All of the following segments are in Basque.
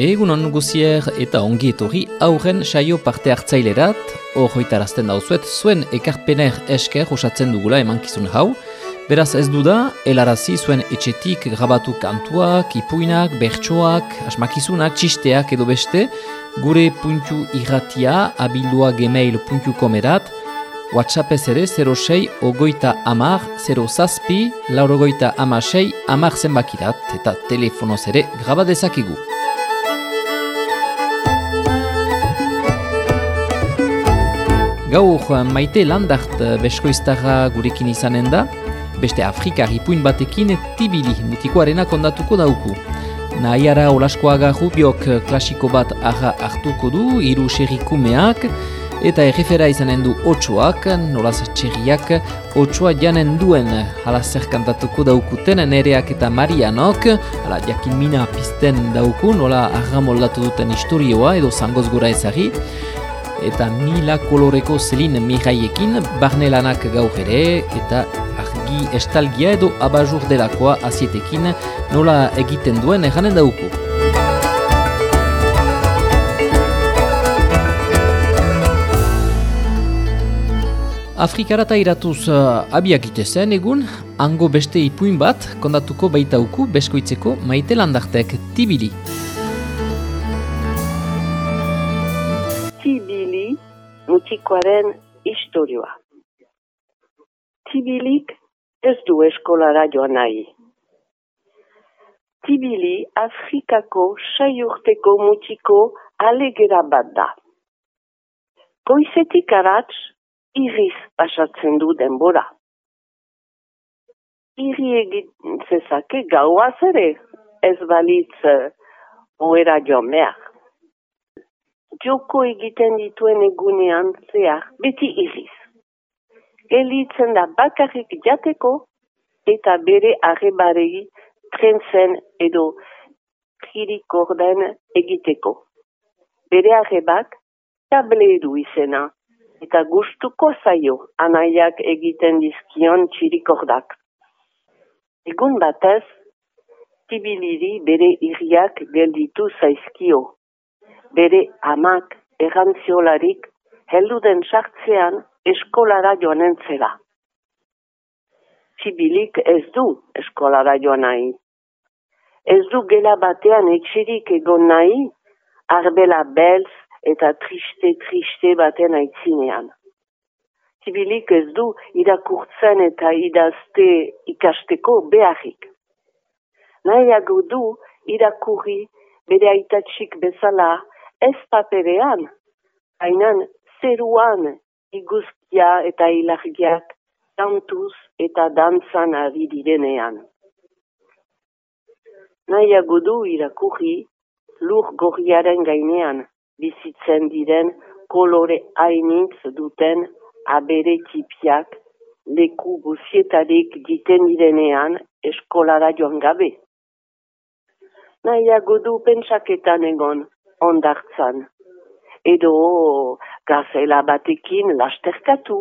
Egunon guzier eta ongi etorri aurren saio parte hartzailerat, horretarazten dauzuet, zuen ekarpener esker osatzen dugula emankizun hau, beraz ez duda, helarazi zuen etxetik grabatu kantuak, ipuinak, bertsoak, asmakizunak, txisteak edo beste, gure puntu irratia abildua gmail.com erat, WhatsAppez ere 06 ogoita amar 0 zazpi laurogoita amasei amar zenbakirat. Eta telefonoz ere grabadezakigu. Gaur maite landart beskoiztarra gurekin izanen da, beste Afrikar ipuin batekin tibili mutikoarena kondatuko dauku. Nahiara olaskoaga rubiok klasiko bat arra hartuko du, iru xerrikumeak, eta errefera izanen du otsoak, nolaz txerriak, otsoa janen duen. Hala zer kantatuko daukuten nereak eta marianok, hala jakin mina pizten dauku, nola arra moldatu duten historioa edo zangoz gura ezari, eta mila koloreko zelin mihaiekin barnelanak gaur ere eta argi estalgia edo abajur delakoa azietekin nola egiten duen eganen dauku. Afrikarata iratuz uh, abiak itezen egun, hango beste ipuin bat kondatuko baitauku beskoitzeko maite landartek tibili. Mutikoaren historioa. Tibilik ez du eskolara joan nahi. Tibili Afrikako sei urteko mutiko alegera bat da. Goizetik aratz, iriz pasatzen du denbora. Iri egin zezake gauaz ere, ez balitz uh, oera joan behar joko egiten dituen egunean zehar beti iriz. Elitzen da bakarrik jateko eta bere arrebaregi trenzen edo tririkorden egiteko. Bere arrebak tableru izena eta gustuko zaio anaiak egiten dizkion txirikordak. Egun batez, tibiliri bere iriak gelditu zaizkio bere amak errantziolarik helduden sartzean eskolara joanen zera. Zibilik ez du eskolara joan nahi. Ez du gela batean etxerik egon nahi, arbela belz eta triste-triste baten aitzinean. Zibilik ez du irakurtzen eta idazte ikasteko beharrik. Nahiago du irakurri bere aitatxik bezala ez paperean, hainan zeruan iguzkia eta ilargiak kantuz eta dantzan ari direnean. Nahiago du irakurri lur gorriaren gainean bizitzen diren kolore hainitz duten abere tipiak leku guzietarik diten direnean eskolara joan gabe. Nahiago du pentsaketan egon ondartzan. Edo gazela batekin lasterkatu.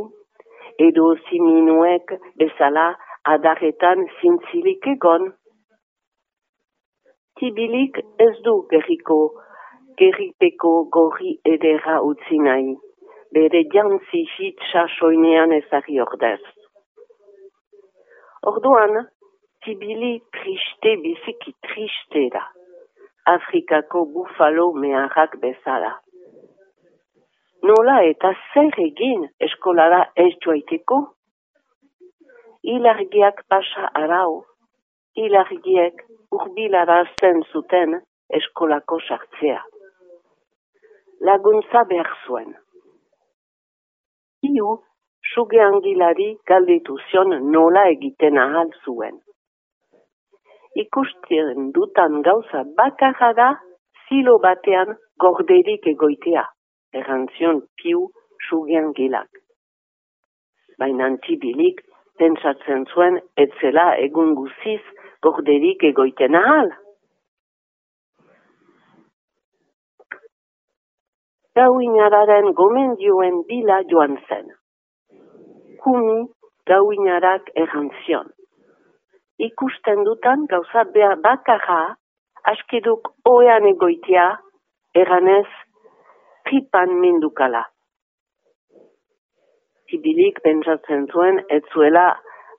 Edo ziminuek bezala adarretan zintzilik egon. Tibilik ez du gerriko, gerripeko gorri edera utzi nahi. Bere jantzi hitsa soinean ezari ordez. Orduan, Tibili triste biziki triste da. Afrikako bufalo meharrak bezala. Nola eta zer egin eskolara ez joaiteko? Ilargiak pasa arau, ilargiek urbilara zen zuten eskolako sartzea. Laguntza behar zuen. Iu, suge angilari galdetu zion nola egiten ahal zuen ikusten dutan gauza bakarra da zilo batean gorderik egoitea, errantzion piu sugian gilak. Baina antibilik pentsatzen zuen etzela egun guziz gorderik egoiten ahal. Gauinararen gomendioen bila joan zen. Kumi gauinarak errantzion ikusten dutan gauza bakarra askeduk oean egoitia, eranez, tripan mindukala. Tibilik pentsatzen zuen, ez zuela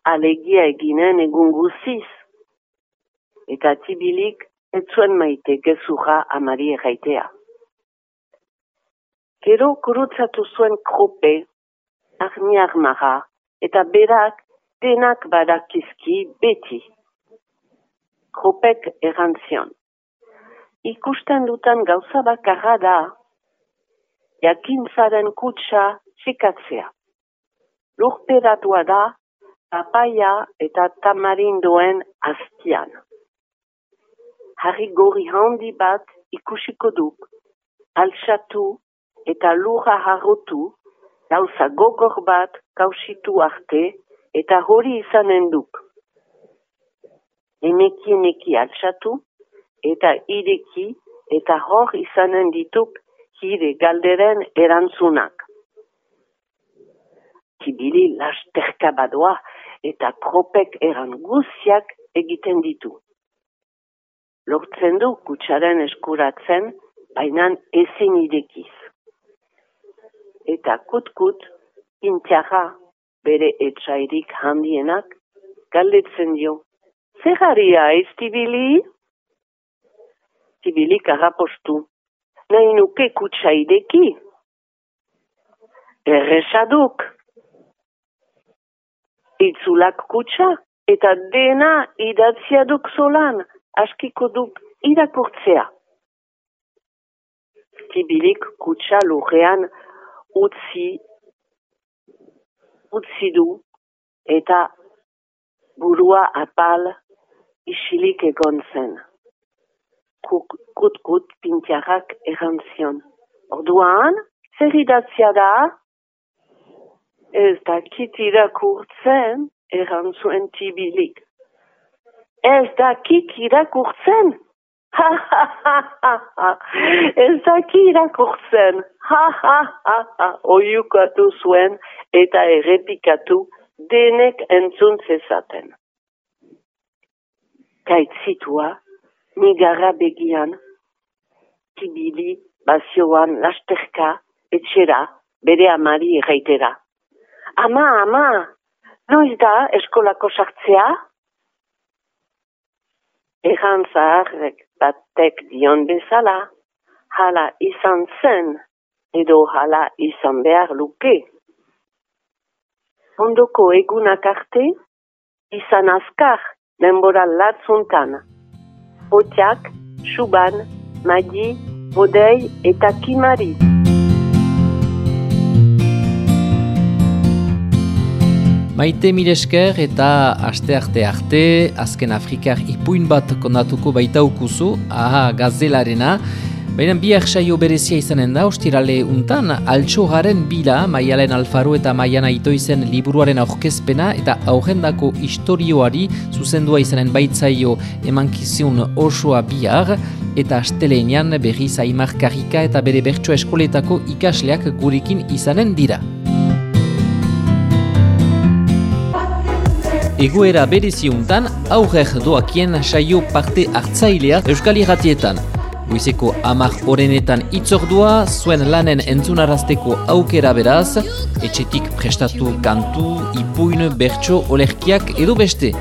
alegia eginen egun guziz. Eta tibilik ez zuen maite gezuja amari erraitea. Gero kurutzatu zuen krope, armiar maha, eta berak denak badakizki beti. Kropek erantzion. Ikusten dutan gauza bakarra da, jakintzaren kutsa txikatzea. Lurperatua da, papaia eta tamarindoen aztian. Harri gori handi bat ikusiko duk, altsatu eta lurra harrotu, gauza gogor bat kausitu arte eta hori izanen duk. Emeki emeki altsatu eta ireki eta hor izanen dituk hire galderen erantzunak. Tibili lasterka badoa eta kropek eran guziak egiten ditu. Lortzen du kutsaren eskuratzen, bainan ezin idekiz. Eta kutkut, intiara bere etxairik handienak, galdetzen dio. Zer haria ez tibili? Tibili karapostu. Nahi nuke kutsa ideki? Erresaduk. Itzulak kutsa eta dena idatziaduk zolan, askiko duk irakurtzea. Tibilik kutsa lurrean utzi, utzi du eta burua apal isilik egon zen. Kut-kut pintiarrak erantzion. Orduan, zer idatzia da? Ez dakit irakurtzen erantzuen tibilik. Ez dakit irakurtzen? Ez dakit irakurtzen. Ha, ha, ha, ha. Oiukatu zuen eta errepikatu denek entzun zezaten. Kaitzitua, nigarra begian, tibili, bazioan, lasterka, etxera, bere amari erraitera. Ama, ama, noiz da eskolako sartzea? Egan zaharrek batek dion bezala, hala izan zen, edo hala izan behar luke. Ondoko egunak arte, izan azkar denbora latzuntan. Otiak, Suban, Magi, Bodei eta Kimari. Maite miresker eta aste arte arte, azken Afrikar ipuin bat kondatuko baita ukuzu, aha, gazelarena, Baina biak saio berezia izanen da, ostirale untan, altxogaren bila, maialen alfaro eta maiana itoizen liburuaren aurkezpena eta aurrendako istorioari zuzendua izanen baitzaio emankiziun osoa biar, eta astelenean berri zaimar karika eta bere bertsoa eskoletako ikasleak gurekin izanen dira. Egoera bereziuntan, aurrer doakien saio parte hartzailea Euskal Iratietan. Goizeko amak horrenetan itzordua, zuen lanen entzunarazteko aukera beraz, etxetik prestatu kantu, ipuin, bertso, olerkiak edo beste.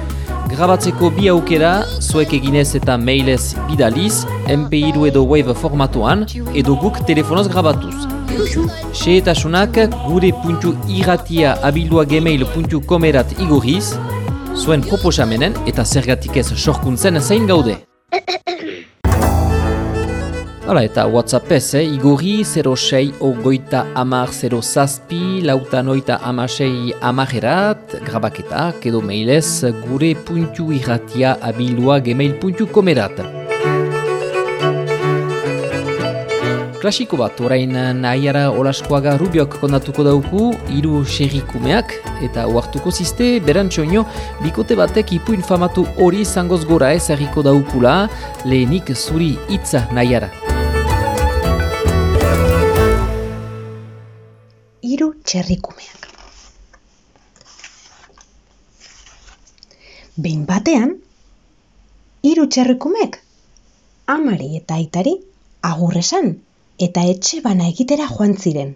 Grabatzeko bi aukera, zuek eginez eta mailez bidaliz, MP2 edo Wave formatuan, edo guk telefonoz grabatuz. Seetasunak gure puntu irratia abildua gmail.com erat igurriz, zuen proposamenen eta zergatik ez sorkuntzen zein gaude. Hala, eta WhatsApp ez, eh? igorri 06 ogoita amar 0 zazpi, lauta noita amasei amarerat, grabaketak edo mailez gure puntu irratia abildua gmail.com erat. Klasiko bat, orain nahiara olaskoaga rubiok kondatuko dauku, hiru xerrikumeak, eta uartuko ziste, berantxoino, bikote batek ipuin famatu hori zangoz gora ez erriko daukula, lehenik zuri hitza nahiara. hiru txerrikumeak. Behin batean, hiru txerrikumek amari eta aitari agur esan eta etxe bana egitera joan ziren.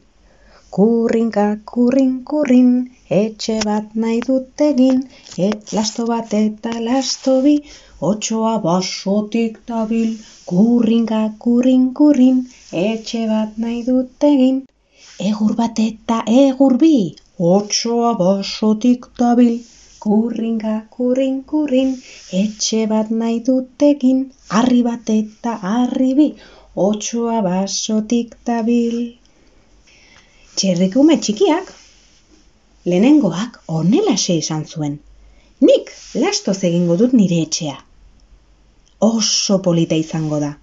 Kurrinka, kurrin, kurrin, etxe bat nahi dut egin, et lasto bat eta lasto bi, otsoa basotik dabil. Kurrinka, kurrin, kurrin, etxe bat nahi dut egin, egur bat eta egur bi, otsoa basotik dabil. Kurrinka, kurrin, kurrin, etxe bat nahi dut egin, harri bat eta harri bi, otsoa basotik dabil. Txerrikume txikiak, lehenengoak honelaxe izan zuen. Nik lastoz egingo dut nire etxea. Oso polita izango da.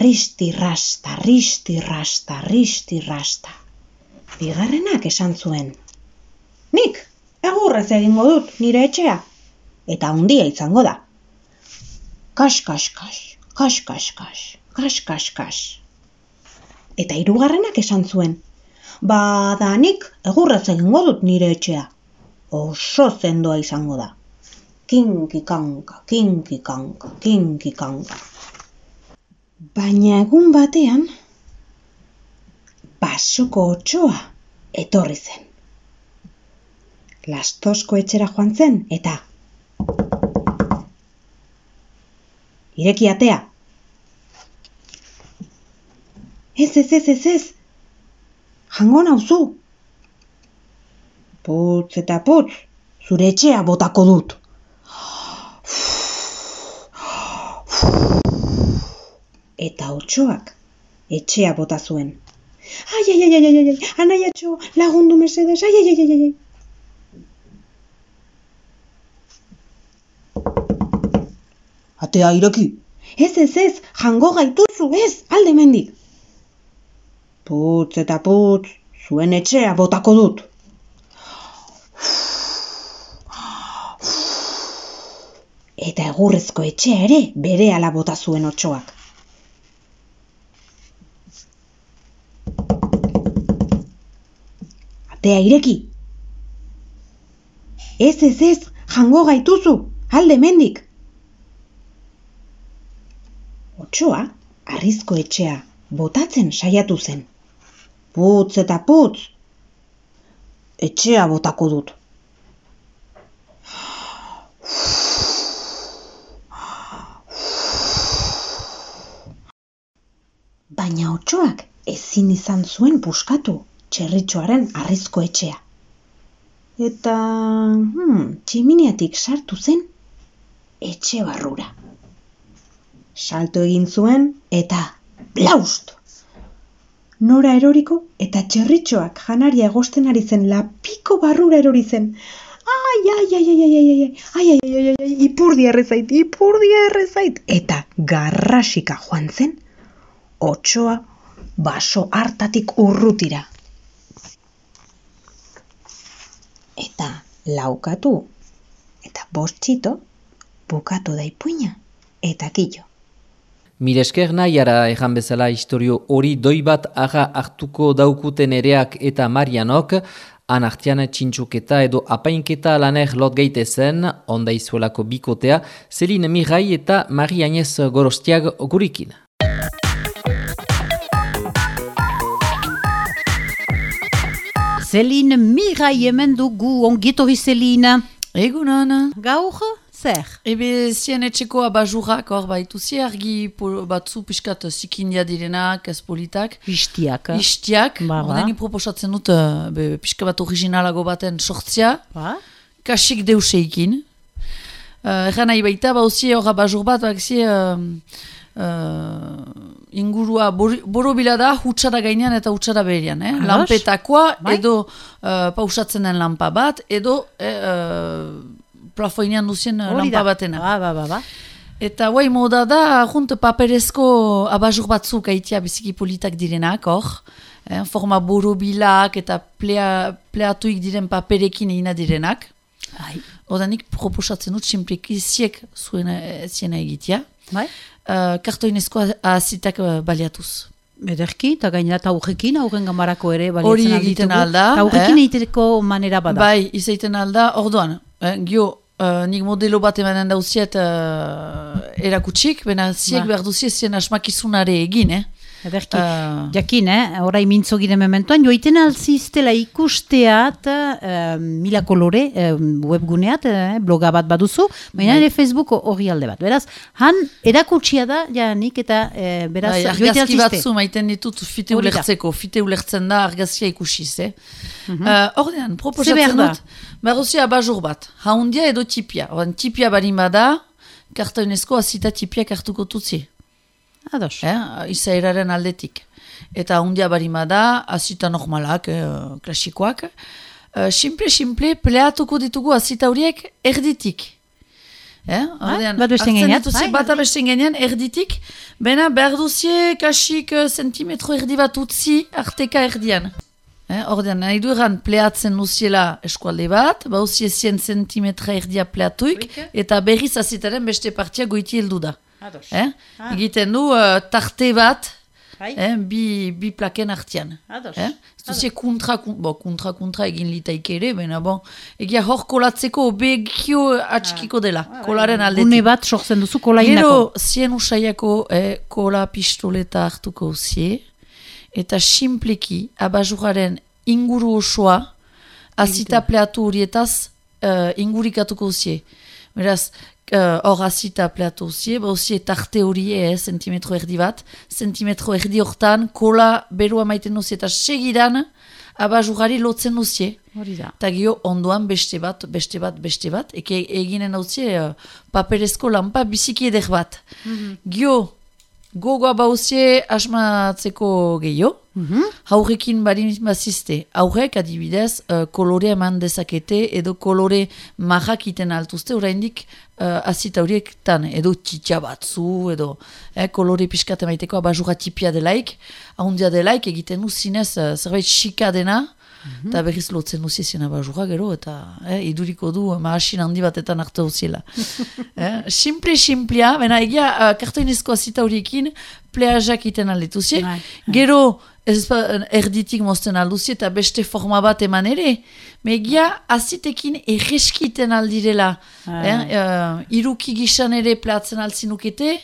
Risti rasta, risti rasta, risti rasta. Bigarrenak esan zuen. Nik egurrez egingo dut nire etxea. Eta handia izango da. Kas, kas, kas, kas, kas, kas, kas, kas, kas. Eta hirugarrenak esan zuen. Ba, da nik egurrez egingo dut nire etxea. Oso zendoa izango da. Kinki kanka, kinki kanka, kinki kanka. Baina egun batean, basoko otsoa etorri zen. Lastozko etxera joan zen eta ireki atea. Ez, ez, ez, ez, ez. Jango nauzu. Putz eta putz, zure etxea botako dut. Eta otsoak etxea bota zuen. Ai, ai, ai, ai, ai, ai, anaiatxo, lagundu mesedez, ai, ai, ai, ai, ai. Atea ireki. Ez, ez, ez, jango gaituzu, ez, alde mendik. Putz eta putz, zuen etxea botako dut. Eta egurrezko etxea ere bere ala bota zuen otsoak. Atea ireki. Ez, ez, ez, jango gaituzu, alde mendik. Otsoa, arrizko etxea, botatzen saiatu zen. Putz eta putz, Etxea botako dut. baina otsoak ezin izan zuen puskatu txerritxoaren arrizko etxea. Eta, hmm, tximiniatik sartu zen etxe barrura. Salto egin zuen eta blaust! Nora eroriko eta txerritxoak janaria egosten ari zen lapiko barrura erori zen. Ai, ai, ai, ai, ai, ai, ai, ai, ai, ai, ai, ai, ai, ipurdia errezait, ipurdia errezait. Eta garrasika joan zen, otsoa baso hartatik urrutira. Eta laukatu eta bostxito bukatu da ipuina eta killo. Miresker nahiara ejan bezala historio hori doi bat aga hartuko daukuten ereak eta Marianok, anartian txintxuketa edo apainketa laner lot gaitezen, onda izuelako bikotea, Celine Mirai eta Mari Agnez Gorostiag gurikin. Celine Mirai hemen dugu, ongitorri Celine. Egunon, Gaur, zer? ebe zien etxeko abajurrak hor baituzi argi batzu piskat zikindia direnak, ez politak. Istiak. Istiak, Ba, ba. ordeni proposatzen dut eh, be, pixka bat originalago baten sortzia, Ba? kasik deuseikin. Uh, Egan nahi baita, bauzi hor abajur bat, bakzi uh, uh, ingurua bor- borobila da, hutsara gainean eta hutsara berian. Eh? Ados. Lampetakoa, Bai. edo uh, pausatzen den lampa bat, edo eh, uh, plafoinean duzien eh, Hori lampa batena. Ba, ba, ba, ba. Eta guai moda da, junt paperezko abajur batzuk aitia biziki politak direnak, hor. Eh, forma borobilak eta plea, pleatuik diren paperekin egina direnak. Ai. Odanik proposatzen dut simpliki ziek zuen ziena egitea. Bai? Uh, kartoinezko azitak uh, baliatuz. Ederki, eta gainera taurrekin, aurren gamarako ere Hori baliatzen egiten alditugu. alda, Taurrekin eh? egiteko manera bada. Bai, izaiten alda, orduan, eh, gio uh, nik modelo bat emanen dauziet uh, erakutsik, bena ziek Ba. behar duzie zien asmakizunare egin, eh? Ederki, Ah. jakin, eh? orai mintzo gire mementoan, joiten alziztela ikusteat eh, mila kolore eh, webguneat, eh, bloga bat baduzu, baina ere Facebook hori alde bat. Beraz, han erakutsia da, janik, eta eh, beraz, Bai, joiten argazki alzizte. batzu maiten ditut fite ulertzeko, fite ulertzen da argazkia ikusiz, eh? Mhm. Uh, Ordean, proposatzen dut, barrozia abajur bat, haundia edo tipia. Oran, tipia barin bada, kartaunezko azita tipiak hartuko tutzi, Ados. eh? izaeraren aldetik. Eta haundia barin bada, azita normalak, eh, klasikoak. Uh, simple, simple, pleatuko ditugu azita horiek erditik. Eh? Ordean, bat beste hartzen gainean, dituzie bai, bata beste gainean erditik, bena behar duzie kasik eh, zentimetro erdi bat utzi arteka erdian. Eh, ordean, nahi du egan pleatzen duziela eskualde bat, bauzie 100 zentimetra erdia pleatuik, eta berriz azitaren beste partia goiti heldu da. Ados. Eh? Egiten du eh, tarte bat, Bai. eh, bi, bi plaken artian. Ados. Eh? Ez duzie kontra, bo, kontra, kontra egin litaik ere, bena bon, egia hor kolatzeko obegio atxikiko dela, kolaren aldetik. Gune bat sortzen duzu kola Gero, indako. zien usaiako eh, kola pistoleta hartuko uzie, eta simpleki abajuraren inguru osoa azita pleatu horietaz eh, ingurikatuko uzie. Beraz, eh, hor azita pleatu uzie, ba uzie tarte hori eh, zentimetro erdi bat, zentimetro erdi hortan kola berua maiten uzie, eta segidan abajurari lotzen uzie. Hori da. Eta gio ondoan beste bat, beste bat, beste bat, eke eginen hauzie uh, paperezko lampa biziki eder bat. Gio, gogoa bauzie asmatzeko gehiago, haurekin barin bazizte. Haurek adibidez uh, kolore eman dezakete edo kolore marrak iten altuzte, oraindik uh, azita horiektan, edo txitxa batzu, edo eh, kolore pixkat emaiteko abajura tipia delaik, ahondia delaik egiten du zinez uh, zerbait xika dena, Eta berriz lotzen duzi zena bajura gero, eta eh, iduriko du mahasin handi batetan hartu duziela. eh, simple, simplea, bena egia uh, kartoinezko azita horiekin pleazak iten aldetu zi. Bai, Gero ez ba, erditik mozten alduzi eta beste forma bat eman ere. Me egia azitekin erreski iten aldirela. Bai. Eh, uh, iruki gisan ere pleatzen altzinukete,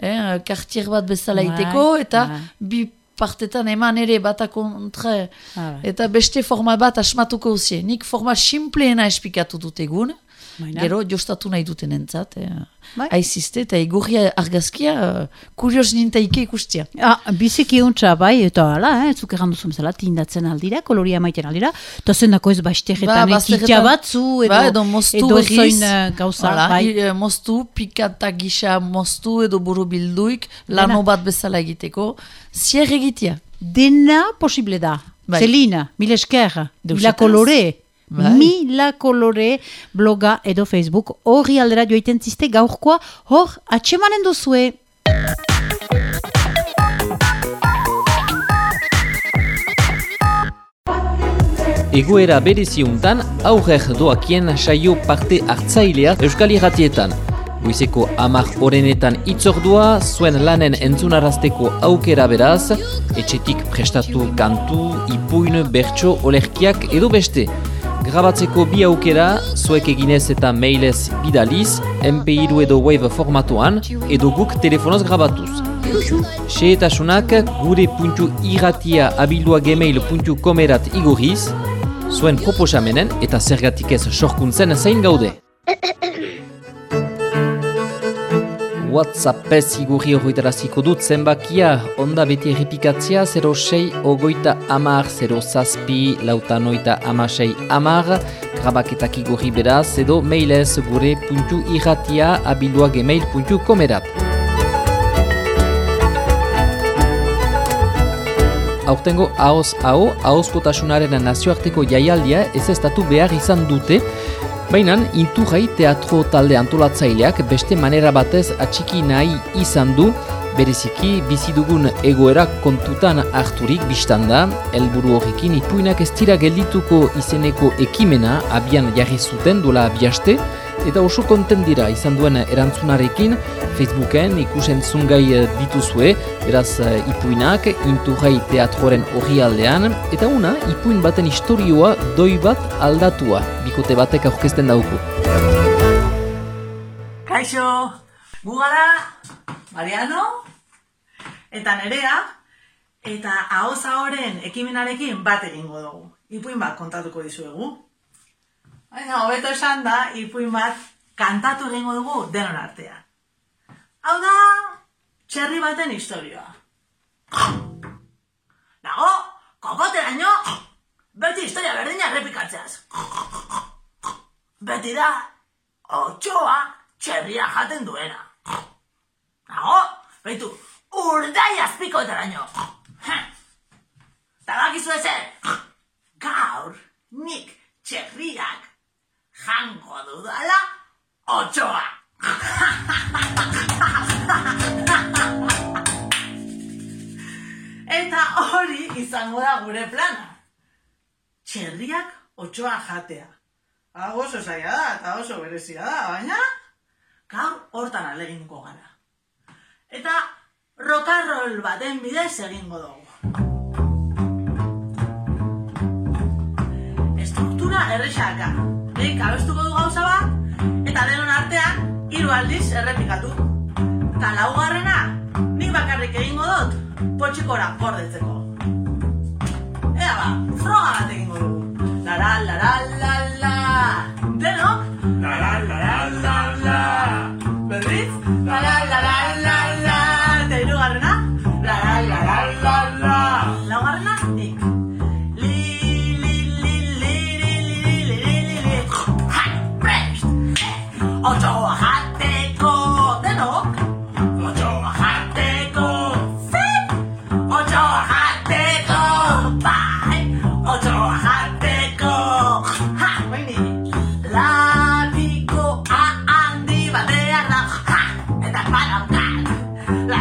eh, kartier bat bezala Bai, iteko, eta bai. bi partetan eman ere bata kontra Ah, bai. eta beste forma bat asmatuko uzie. Nik forma simpleena espikatu dut egun, Baina. gero jostatu nahi duten entzat. Eh. Bai. Aizizte eta igurria argazkia uh, kurios nintaike ikustia. Ah, biziki untza, bai, eta hala, eh, zuk errandu zuen zela, tindatzen aldira, koloria maiten aldira, eta zendako ez baiztegetan, Ba, bazterretan- batzu, edo, ba, edo moztu edo berriz. zoin eh, gauza, Hala, bai. i- eh, moztu, pikata gisa moztu edo buru bilduik, lano bat bezala egiteko, zier egitea. Dena posible da. Bai. Zelina, mil esker, etaz. kolore. Bai. Mila kolore bloga edo Facebook horri aldera joiten ziste gaurkoa hor atxemanen duzue. Egoera bereziuntan aurrer doakien saio parte hartzailea Euskal Irratietan. Goizeko amak orenetan itzordua, zuen lanen entzunarazteko aukera beraz, etxetik prestatu kantu, ipuin, bertso, olerkiak edo beste. Grabatzeko bi aukera, zuek eginez eta mailez bidaliz, MP2 edo Wave formatuan, edo guk telefonoz grabatuz. Xehetasunak gure puntu irratia abildua gmail.com erat igurriz, zuen proposamenen eta zergatik ez sorkuntzen zain gaude. Whatsappez igurri horretaraziko dut zenbakia, onda beti errepikatzea 06 ogoita amar, 0 zazpi, lautanoita amasei amar, grabaketak igurri beraz, edo mailez gure puntu irratia abildua gmail.com erat. Aurtengo ahoz hau, ahozkotasunaren nazioarteko jaialdia ez estatu behar izan dute, baina inturrai teatro talde antolatzaileak beste manera batez atxiki nahi izan du, bereziki bizi dugun egoera kontutan harturik biztanda, helburu horrekin ipuinak ez dira geldituko izeneko ekimena abian jarri zuten duela biaste, eta oso kontent dira izan duen erantzunarekin Facebooken ikusentzun gai eh, dituzue, beraz eh, ipuinak inturrai teatroren horri aldean, eta una ipuin baten historioa doi bat aldatua, bikote batek aurkezten dauku. Kaixo, gu gara, Mariano, eta Nerea, eta ahoz ahoren ekimenarekin bat egingo dugu. Ipuin bat kontatuko dizuegu. Baina, hobeto esan da, ipuin bat kantatu egingo dugu denon artean. Hau da, txerri baten historioa. Nago, kokoteraino, beti historia berdina errepikatzeaz. Beti da, otxoa txerria jaten duena. Nago, baitu, urdai azpiko eteraino. Eta bakizu ezer, gaur nik txerriak jango dudala otxoa. Eta hori izango da gure plana. Txerriak otxoa jatea. Hau oso zaila da, eta oso berezia da, baina gaur hortan aleginko gara. Eta rock'n'roll baten bidez egingo dugu. Nik abestuko du gauza bat, eta denon artean, hiru aldiz errepikatu. Ta laugarrena, nik bakarrik egingo dut, potxikora gordetzeko. Ea ba, froga bat egingo dugu. La la la la. Denok? La la la la. Berriz? La la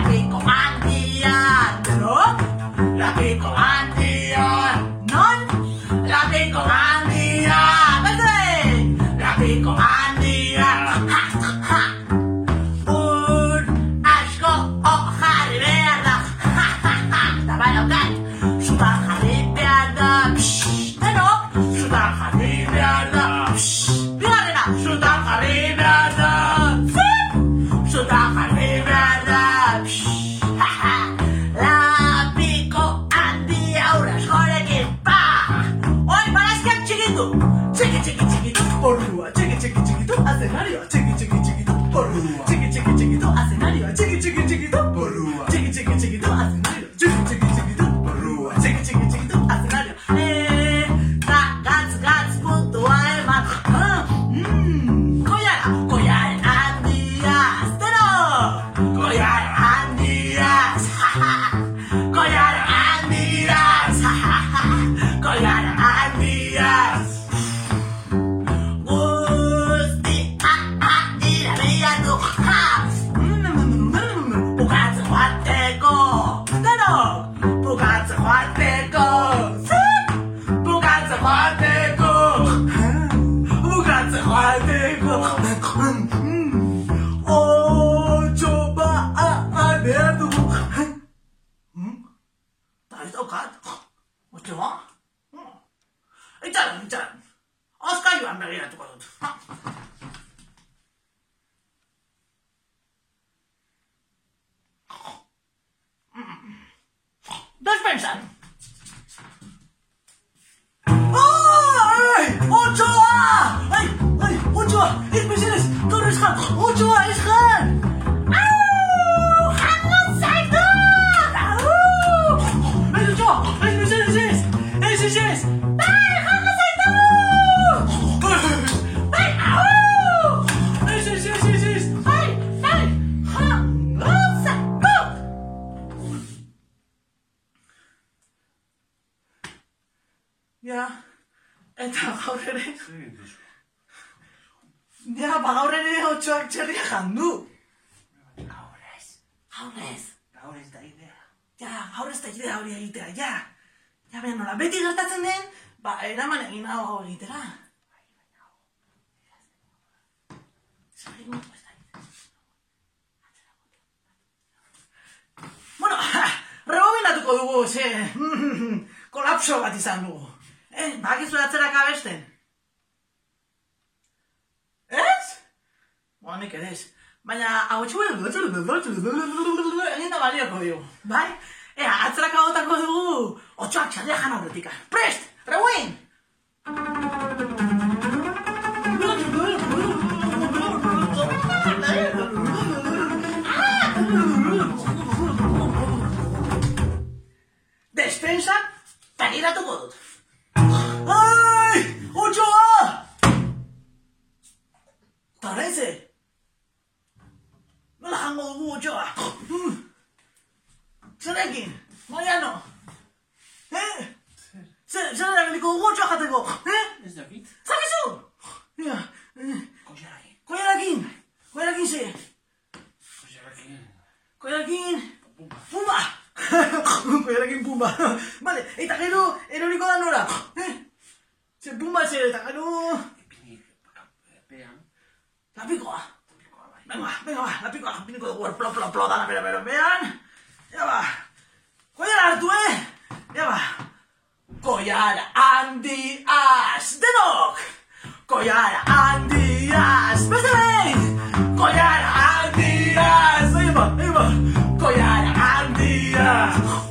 back. Eraman egin hau egitera. Da idea. Bueno, rebobinatuko dugu, ze, kolapso bat izan dugu. Eh, bakizu atzerak abesten? Ez? Ba, nik ere ez. Baina, hau txuen, egin da balioko digu, bai? Ea, atzeraka botako dugu, otxoak txarria jan aurretika. Prest, rewind! Despensak, taniratuko dut. Ai, otxoa! Taraize! Nola jango dugu otxoa? Zerekin, Mariano? Eh? Zer, zer erabiliko dugu otxoa jateko? Eh? Ez dakit. Zakizu? Ja, eh, Koiarakin. koiarakin! Koiarakin ze? Koiarakin. Koiarakin... Pumba! koiarakin pumba. Vale, eta gero, eroriko da nora. Eh? Ze pumba zer, eta gero... Ipinik, pean. Lapikoa. Venga, venga, ba, lapikoa. Piniko dugu plo, plo, plo, dana bera, bera, bean. Ja ba. Koiara hartu, eh? Ja ba. Koiara handi az, denok! Koiara handi az, beste behin! Koiara handi az, eba, eba! Koiara handi az! Otsoa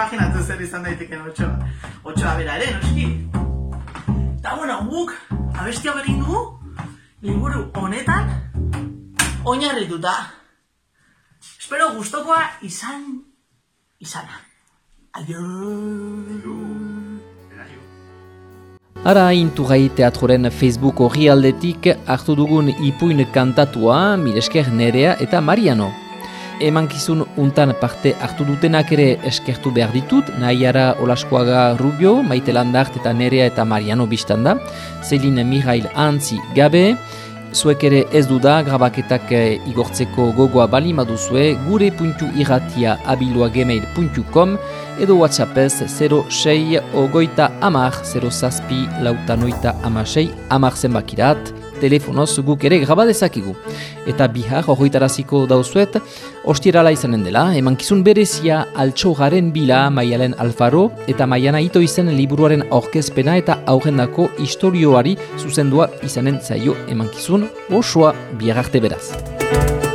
imaginatu zer izan daiteke otsoa. Otsoa bera ere, noski. Eta bueno, guk, abesti hau egin dugu, liburu honetan, oinarrituta. Espero gustokoa izan, izana. Adio. Ara intugai teatroren Facebook horri aldetik hartu dugun ipuin kantatua, Miresker Nerea eta Mariano. Emankizun untan parte hartu dutenak ere eskertu behar ditut, Naiara Olaskoaga Rubio, Maite Landart eta Nerea eta Mariano biztanda, Zelin Mihail Antzi Gabe, zuek ere ez duda grabaketak eh, igortzeko gogoa bali maduzue. Gure puntu irratia abilua gmail.com edo whatsappez 06 ogoita amar 0 zazpi lauta noita amasei amar zenbakirat telefonoz guk ere graba dezakigu. Eta bihar horretaraziko dauzuet, ostirala izanen dela, emankizun berezia altxogaren bila Maialen Alfaro eta Maiana Ito izen liburuaren aurkezpena eta aurrendako istorioari zuzendua izanen zaio emankizun osoa bihar arte beraz.